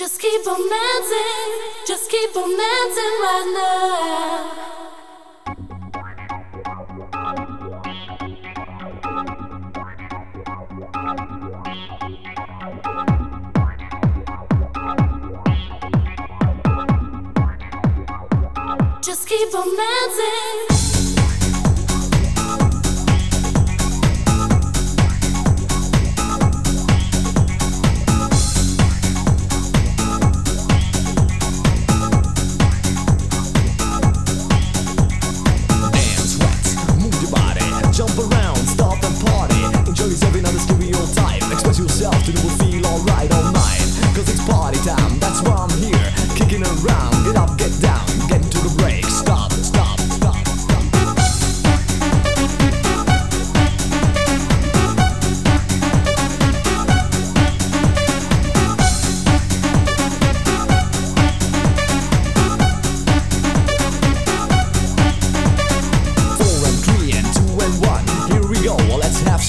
Just keep on dancing, just keep on dancing right now. Just keep on dancing.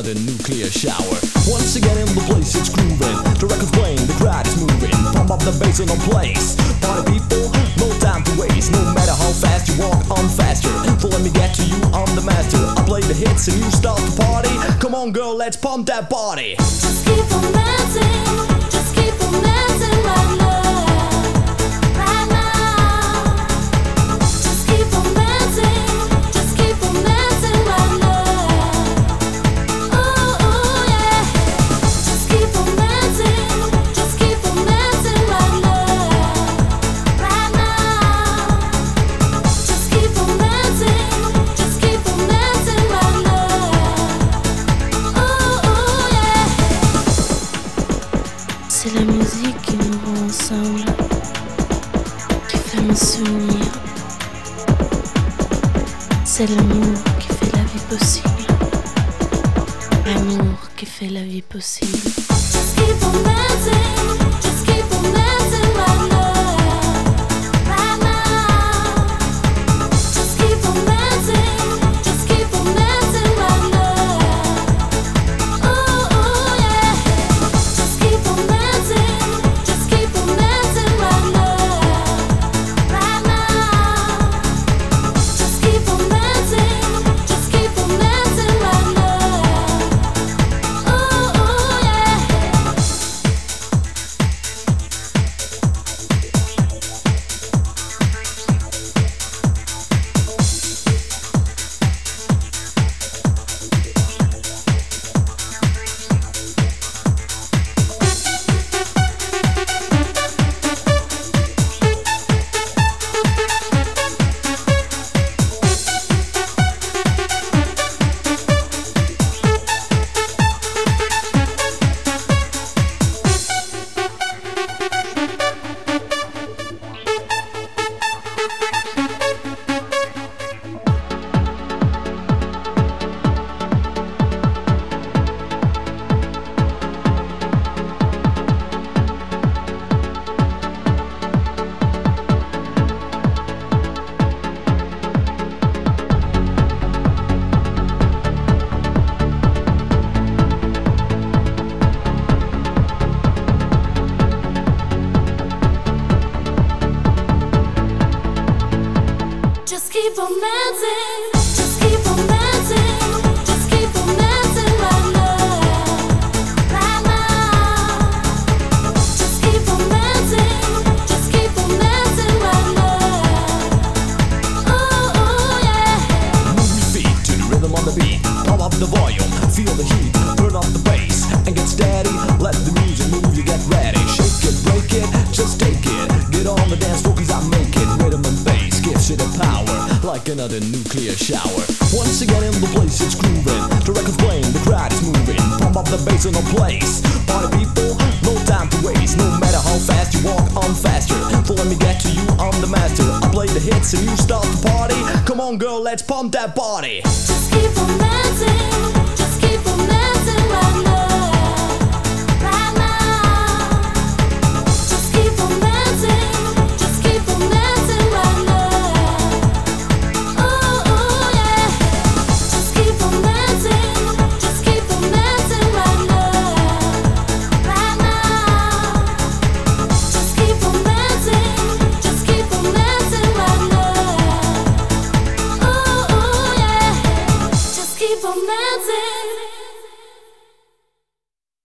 another nuclear shower. Once again in the place, it's grooving. The record's playing, the crowd is moving. Pump up the bass in the place. Party people, no time to waste. No matter how fast you walk, I'm faster. So let me get to you, I'm the master. I play the hits and you start the party. Come on, girl, let's pump that body. Just keep on dancing people C'est la musique qui nous rend ensemble, qui fait me souvenir. C'est l'amour qui fait la vie possible. L'amour qui fait la vie possible. keep on melting. Like another nuclear shower. Once again in the place it's grooving. The record's playing, the crowd is moving. Pump up the bass in the place. Party people, no time to waste. No matter how fast you walk, I'm faster. So let me get to you, I'm the master. I play the hits and you start the party. Come on, girl, let's pump that body.